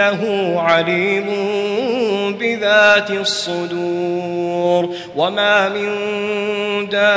إنه عليم بذات الصدور. وما من دابة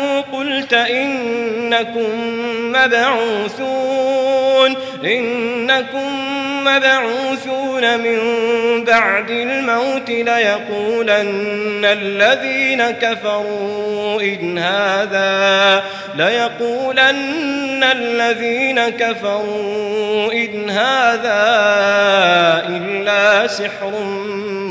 قلت إنكم مبعوثون إنكم مبعوثون من بعد الموت ليقولن الذين كفروا إن هذا ليقولن الذين كفروا إن هذا إلا سحر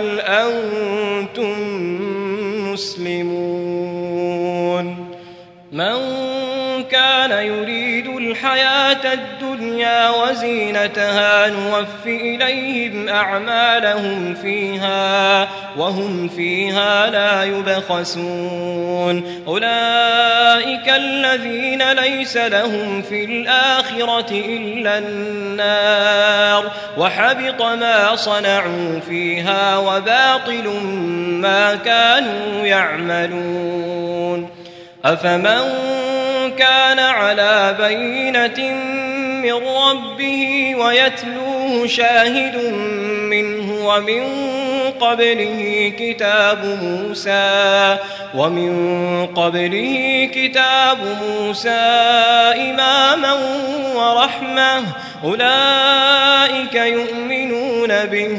هو الدنيا وزينتها نوف إليهم أعمالهم فيها وهم فيها لا يبخسون. أولئك الذين ليس لهم في الآخرة إلا النار وحبط ما صنعوا فيها وباطل ما كانوا يعملون. أفمن كان على بينة من ربه ويتلوه شاهد منه ومن قبله كتاب موسى ومن قبله كتاب موسى إماما ورحمة أولئك يؤمنون به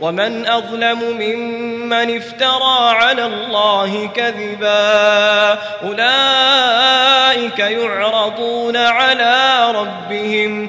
ومن أظلم ممن افترى على الله كذبا أولئك يعرضون على ربهم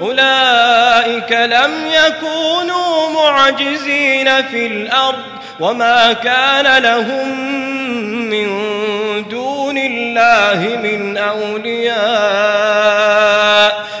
أولئك لم يكونوا معجزين في الأرض. وما كان لهم من دون الله من أولياء.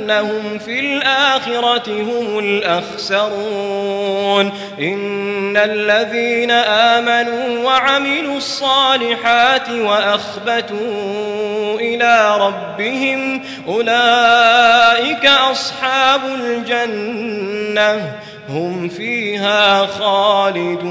أنهم في الآخرة هم الأخسرون إن الذين آمنوا وعملوا الصالحات وأخبتوا إلى ربهم أولئك أصحاب الجنة هم فيها خالدون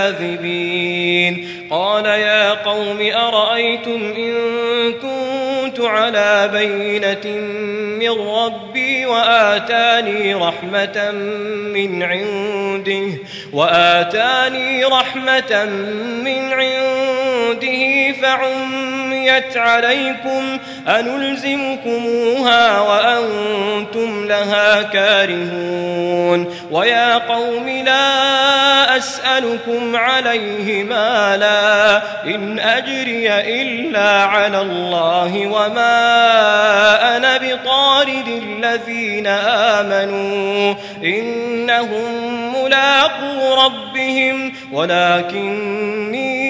كاذبين قال يا قوم أرأيتم إن على بينة من ربي وآتاني رحمة من عنده وآتاني رحمة من عنده فعميت عليكم أنلزمكموها وأنتم لها كارهون. ويا قوم لا أسألكم عليه مالا إن أجري إلا على الله وما أنا بطارد الذين آمنوا إنهم ملاقو ربهم ولكني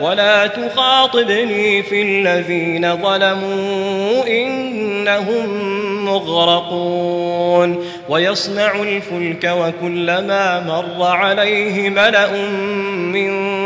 ولا تخاطبني في الذين ظلموا إنهم مغرقون ويصنع الفلك وكلما مر عليه ملأ من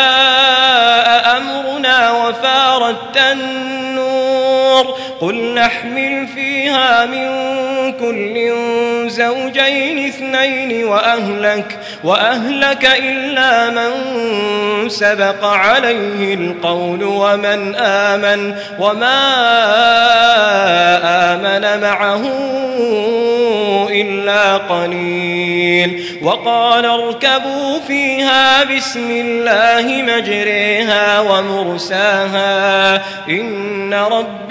قل نحمل فيها من كل زوجين اثنين وأهلك وأهلك إلا من سبق عليه القول ومن آمن وما آمن معه إلا قليل. وقال اركبوا فيها بسم الله مجريها ومرساها إن ربي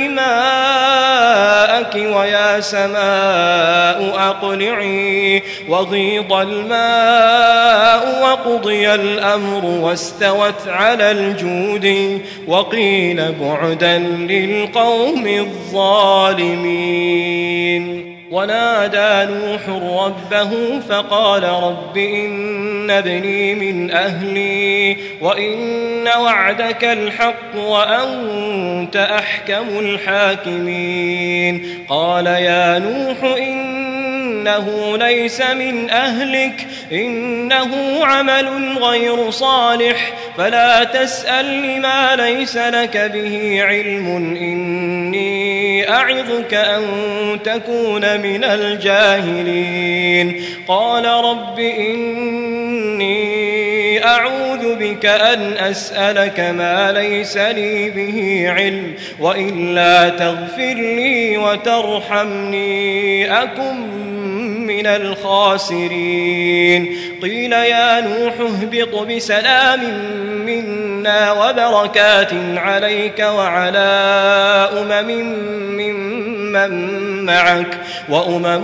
ماءك ويا سماء أقلعي وغيض الماء وقضي الأمر واستوت على الجود وقيل بعدا للقوم الظالمين ونادى نوح ربه فقال رب إن ابني من أهلي وإن وعدك الحق وأنت أحكم الحاكمين. قال يا نوح إن إنه ليس من أهلك إنه عمل غير صالح. فلا تسأل لما ليس لك به علم إني أعظك أن تكون من الجاهلين. قال رب إني أعوذ بك أن أسألك ما ليس لي به علم وإلا تغفر لي وترحمني أكن من الخاسرين. قيل يا نوح اهبط بسلام منا وبركات عليك وعلى أمم ممن معك وأمم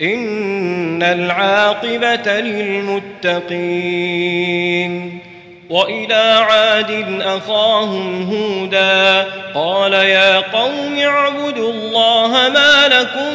إن العاقبة للمتقين. وإلى عاد أخاهم هودا قال يا قوم اعبدوا الله ما لكم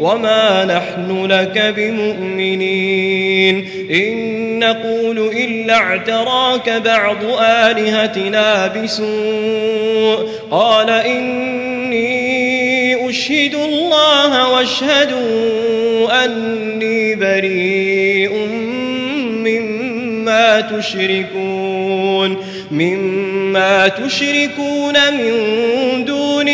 وما نحن لك بمؤمنين إن نقول إلا اعتراك بعض آلهتنا بسوء قال إني أشهد الله واشهدوا أني بريء مما تشركون مما تشركون من دونه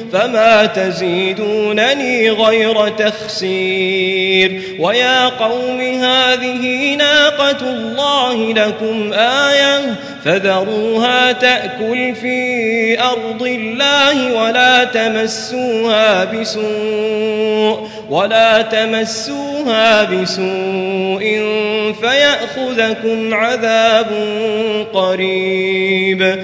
فما تزيدونني غير تخسير. ويا قوم هذه ناقة الله لكم آية فذروها تأكل في أرض الله ولا تمسوها بسوء ولا تمسوها بسوء فيأخذكم عذاب قريب.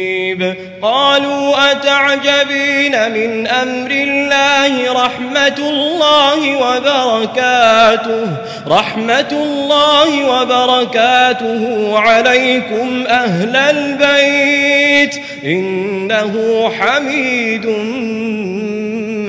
قالوا أتعجبين من أمر الله رحمة الله وبركاته رحمة الله وبركاته عليكم أهل البيت إنه حميد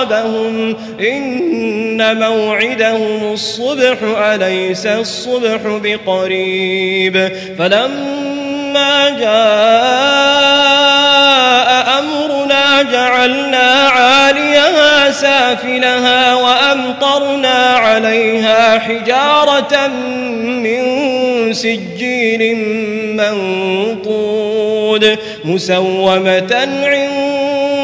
أصابهم. إن موعدهم الصبح أليس الصبح بقريب؟ فلما جاء أمرنا جعلنا عاليها سافلها وأمطرنا عليها حجارة من سجيل منطود مسومة عند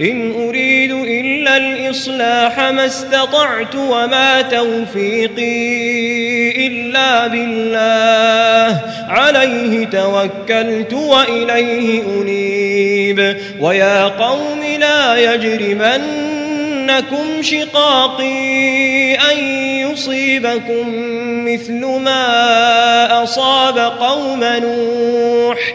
إن أريد إلا الإصلاح ما استطعت وما توفيقي إلا بالله. عليه توكلت وإليه أنيب. ويا قوم لا يجرمنكم شقاقي أن يصيبكم مثل ما أصاب قوم نوح.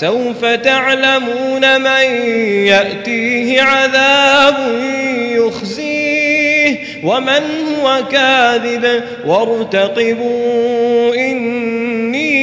سوف تعلمون من يأتيه عذاب يخزيه ومن هو كاذب وارتقبوا إني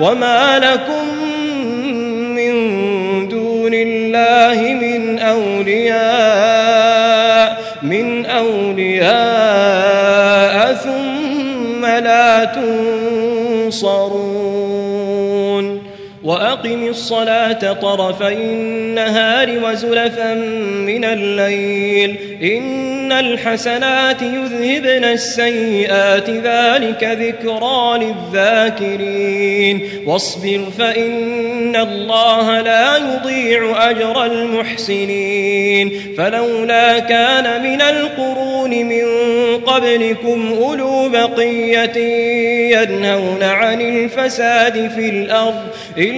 وما لكم من دون الله من أولياء من أولياء ثم لا تنصرون وأقم الصلاة طرفي النهار وزلفا من الليل. إن الحسنات يذهبن السيئات ذلك ذكرى للذاكرين. واصبر فإن الله لا يضيع أجر المحسنين. فلولا كان من القرون من قبلكم أولو بقية ينهون عن الفساد في الأرض. إلا